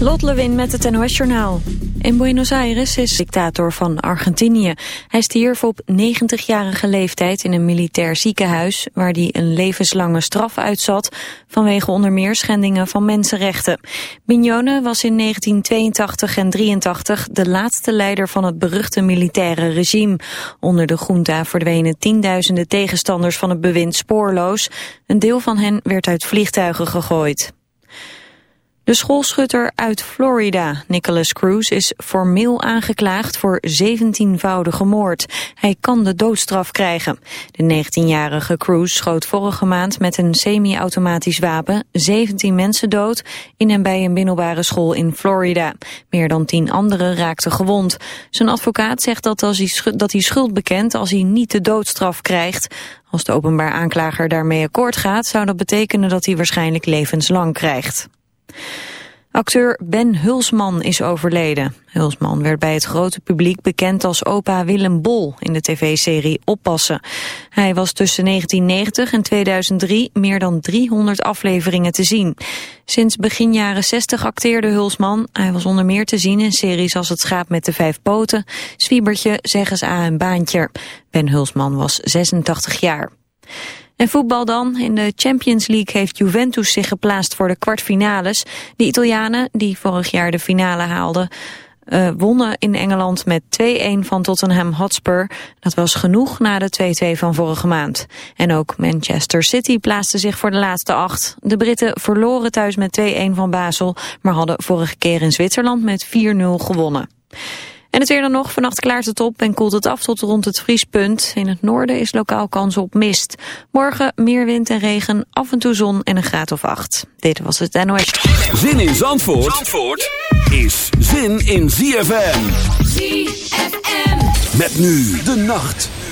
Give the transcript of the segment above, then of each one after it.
Lot Lewin met het NOS Journaal. In Buenos Aires is dictator van Argentinië. Hij stierf op 90-jarige leeftijd in een militair ziekenhuis... waar hij een levenslange straf uitzat... vanwege onder meer schendingen van mensenrechten. Mignone was in 1982 en 83 de laatste leider van het beruchte militaire regime. Onder de junta verdwenen tienduizenden tegenstanders van het bewind spoorloos. Een deel van hen werd uit vliegtuigen gegooid. De schoolschutter uit Florida, Nicholas Cruz, is formeel aangeklaagd voor 17-voudige moord. Hij kan de doodstraf krijgen. De 19-jarige Cruz schoot vorige maand met een semi-automatisch wapen 17 mensen dood in en bij een middelbare school in Florida. Meer dan 10 anderen raakten gewond. Zijn advocaat zegt dat, als hij, dat hij schuld bekent als hij niet de doodstraf krijgt. Als de openbaar aanklager daarmee akkoord gaat, zou dat betekenen dat hij waarschijnlijk levenslang krijgt. Acteur Ben Hulsman is overleden. Hulsman werd bij het grote publiek bekend als opa Willem Bol in de tv-serie Oppassen. Hij was tussen 1990 en 2003 meer dan 300 afleveringen te zien. Sinds begin jaren 60 acteerde Hulsman. Hij was onder meer te zien in series als Het schaap met de vijf poten, Zwiebertje, Zeg A en Baantje. Ben Hulsman was 86 jaar. En voetbal dan. In de Champions League heeft Juventus zich geplaatst voor de kwartfinales. De Italianen, die vorig jaar de finale haalden... Uh, wonnen in Engeland met 2-1 van Tottenham Hotspur. Dat was genoeg na de 2-2 van vorige maand. En ook Manchester City plaatste zich voor de laatste acht. De Britten verloren thuis met 2-1 van Basel... maar hadden vorige keer in Zwitserland met 4-0 gewonnen. En het weer dan nog. Vannacht klaart het op en koelt het af tot rond het vriespunt. In het noorden is lokaal kans op mist. Morgen meer wind en regen, af en toe zon en een graad of acht. Dit was het NOS. Zin in Zandvoort, Zandvoort is zin in ZFM. ZFM. Met nu de nacht.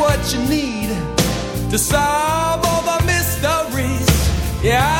What you need to solve all the mysteries. Yeah,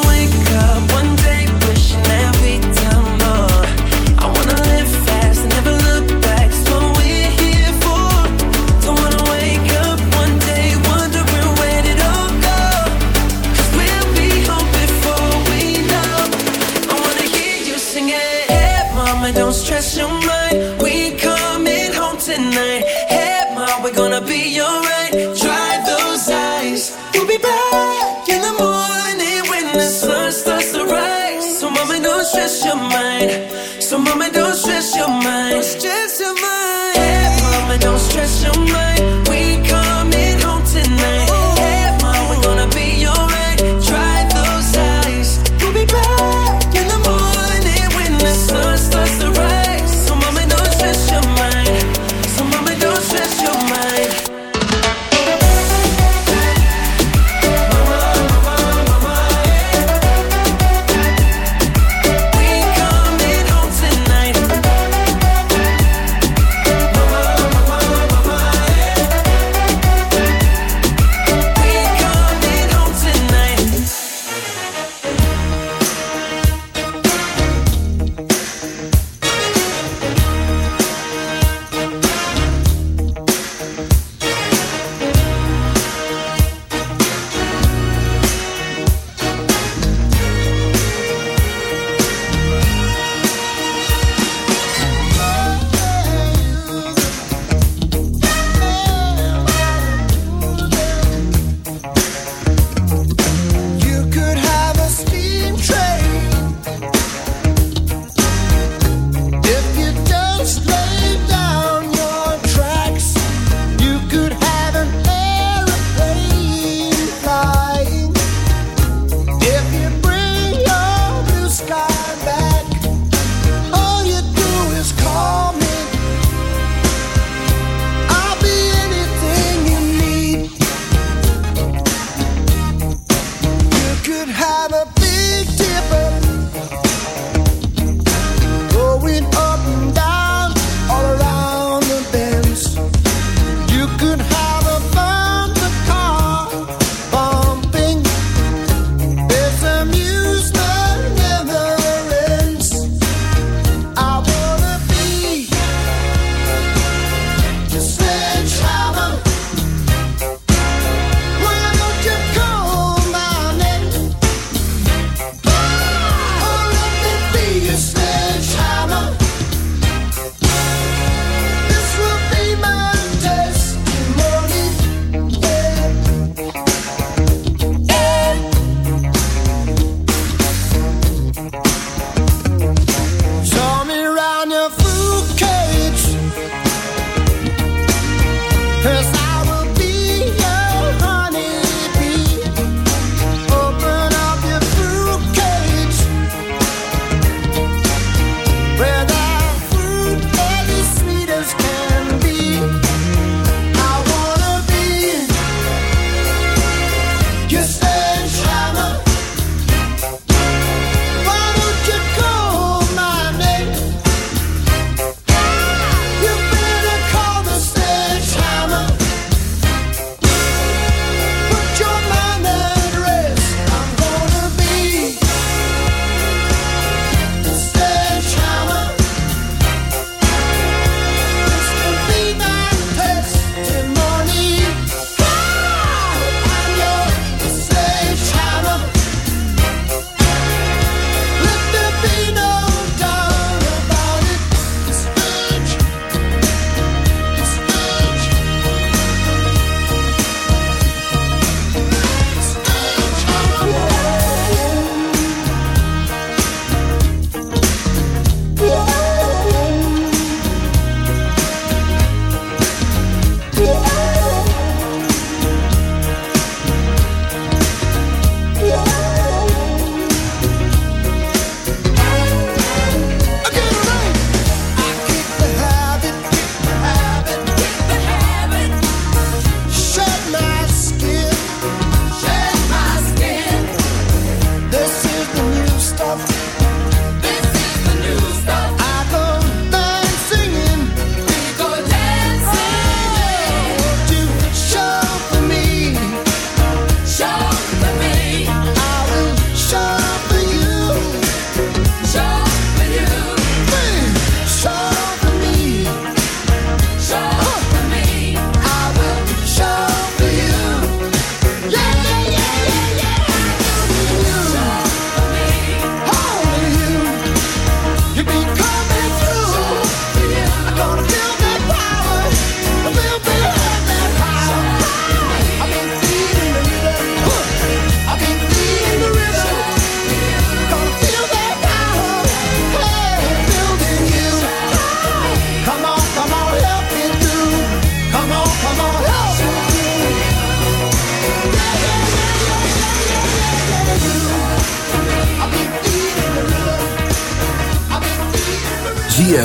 mama, don't.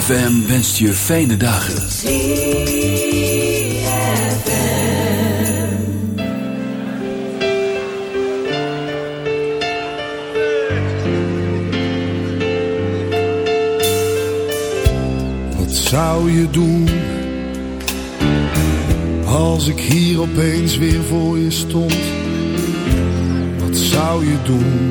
ZFM wenst je fijne dagen. Wat zou je doen als ik hier opeens weer voor je stond? Wat zou je doen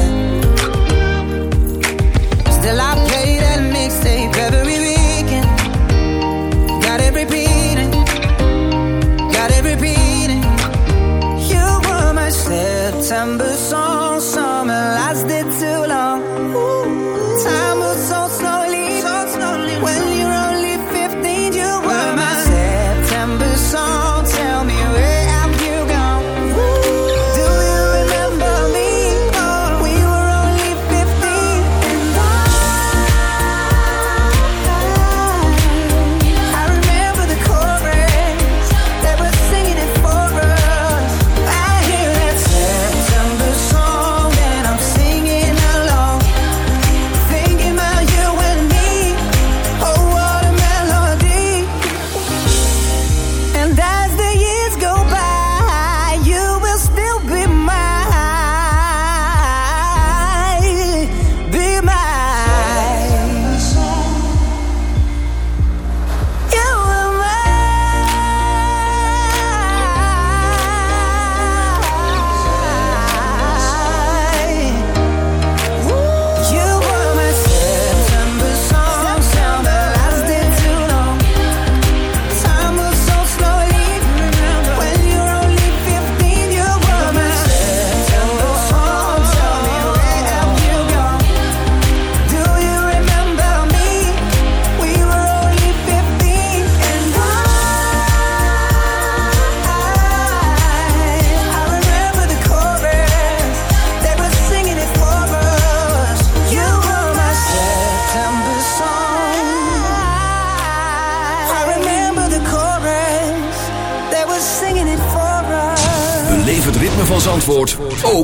remember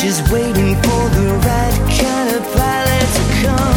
just waiting for the right kind of pilot to come.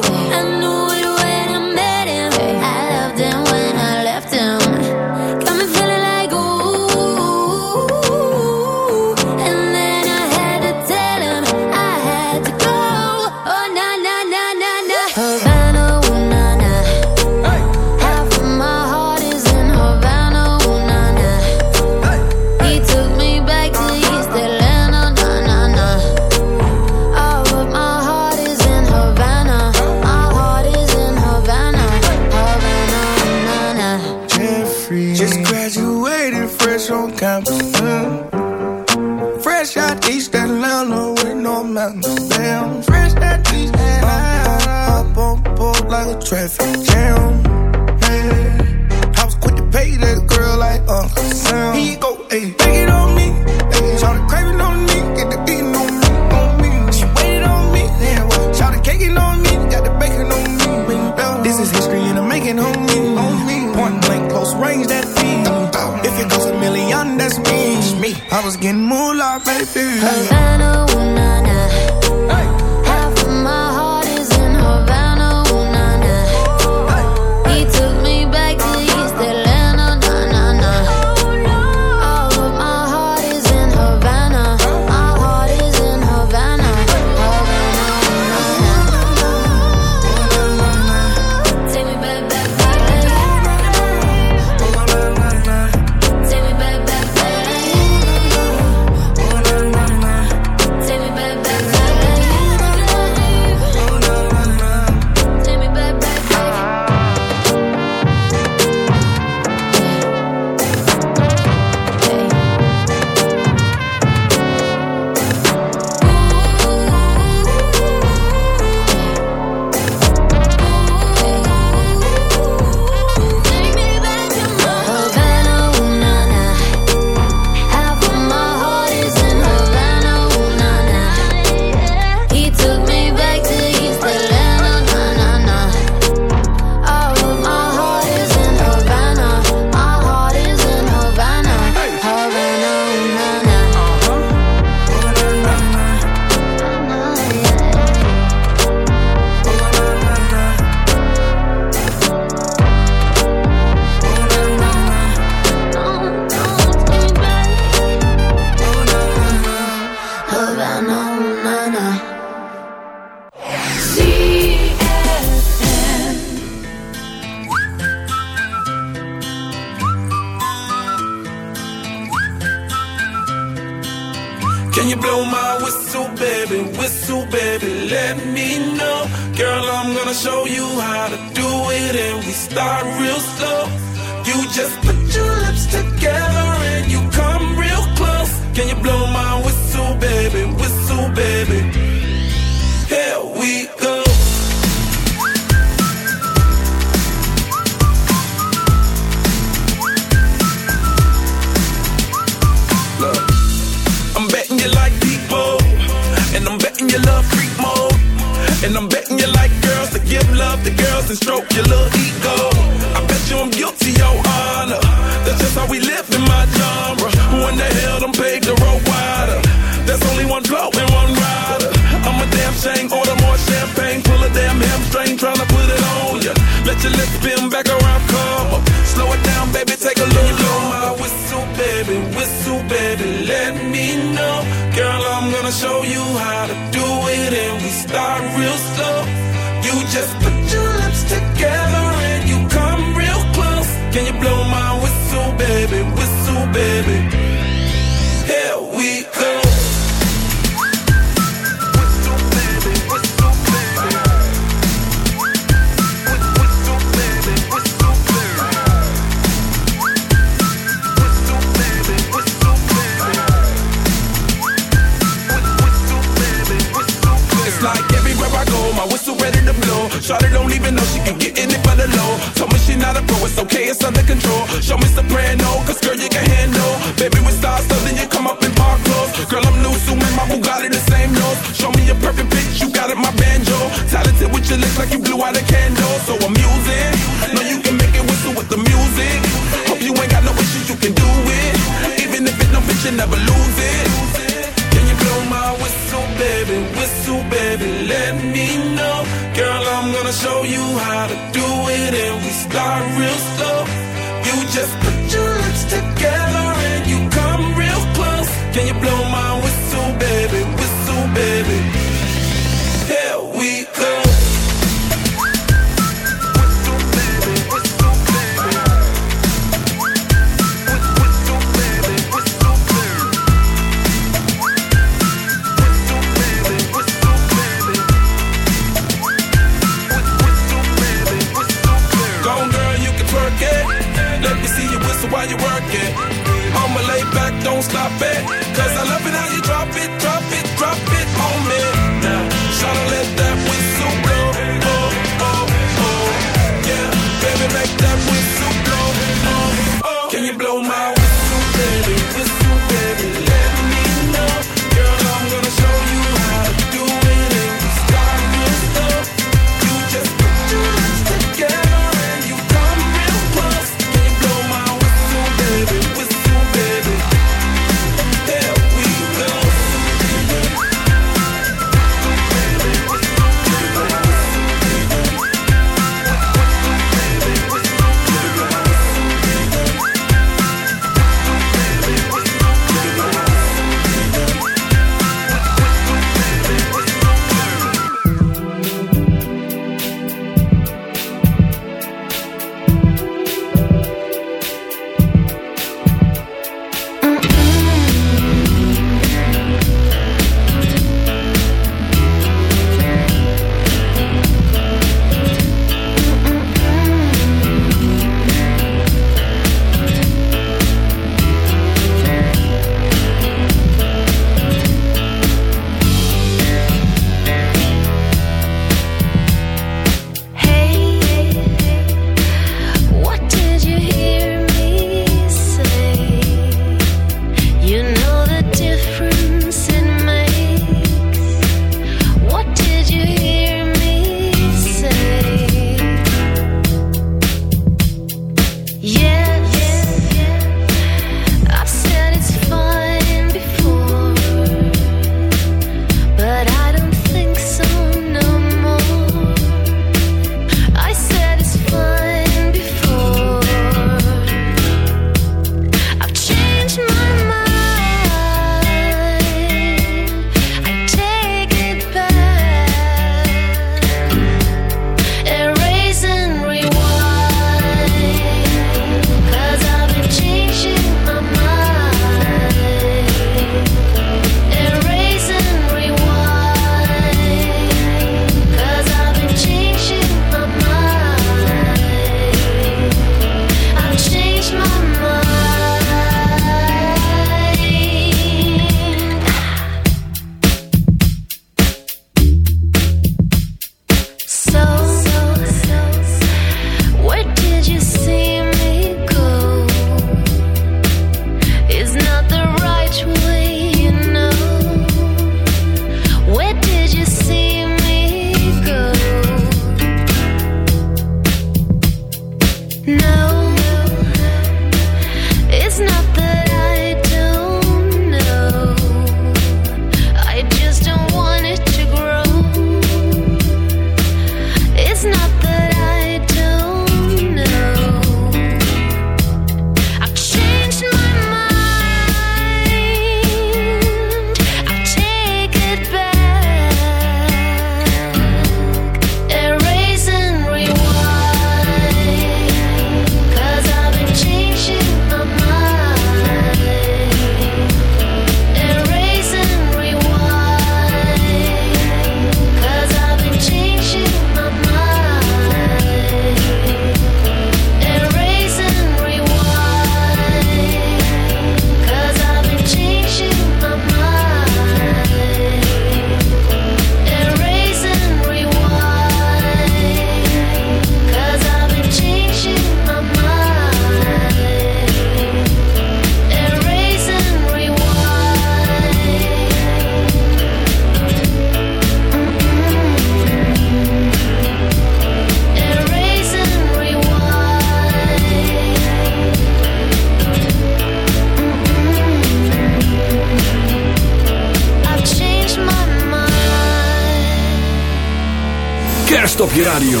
Stop je radio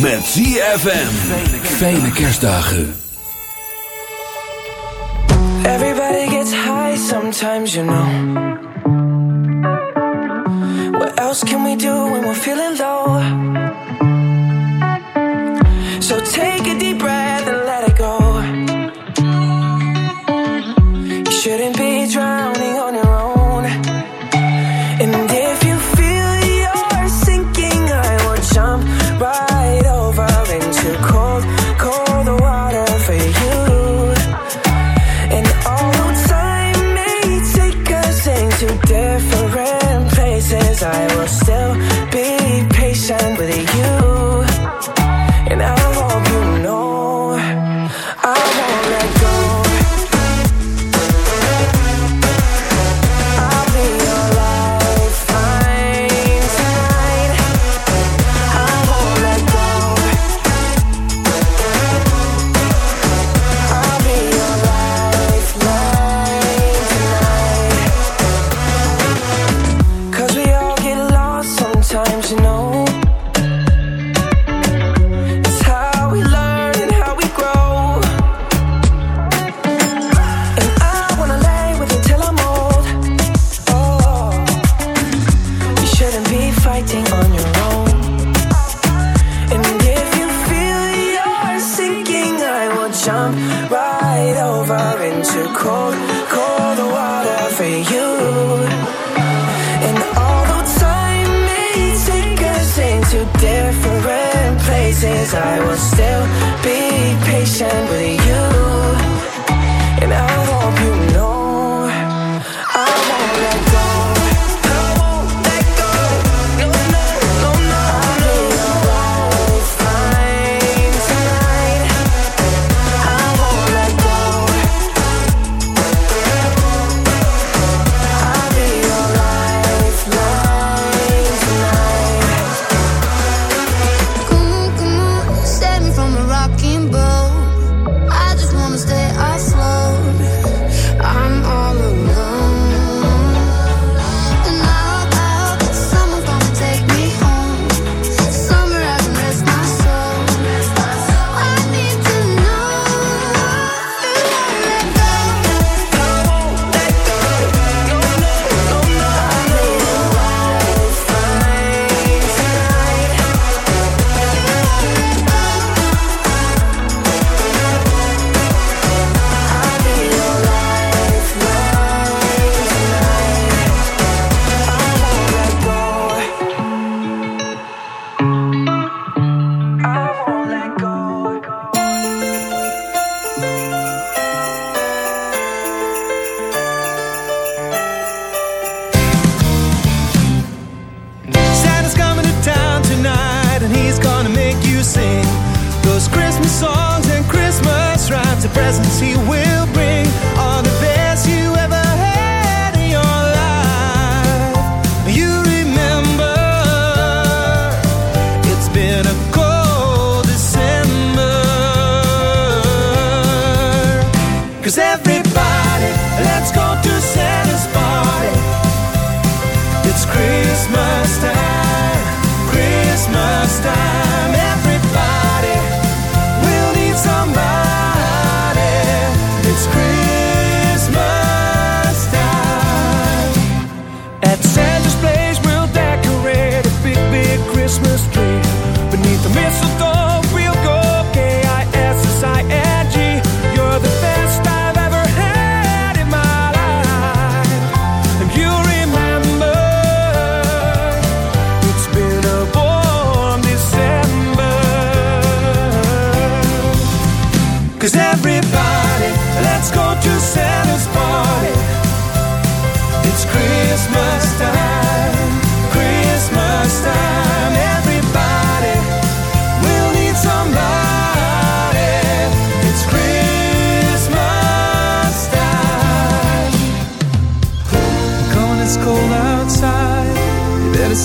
met ZFM. Fijne kerstdagen. Everybody gets high sometimes, you know. What else can we do when we're feeling low? for you.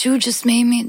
you just made me.